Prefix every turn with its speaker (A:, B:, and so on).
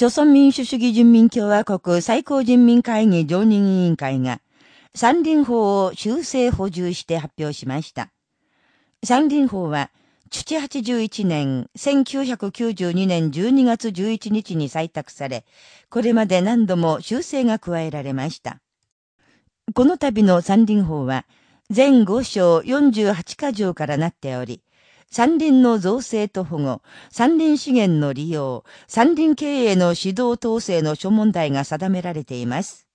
A: 朝鮮民主主義人民共和国最高人民会議常任委員会が、山林法を修正補充して発表しました。山林法は、父81年、1992年12月11日に採択され、これまで何度も修正が加えられました。この度の山林法は、全5章48箇条からなっており、山林の造成と保護、山林資源の利用、山林経営の指導統制の諸問題が定められています。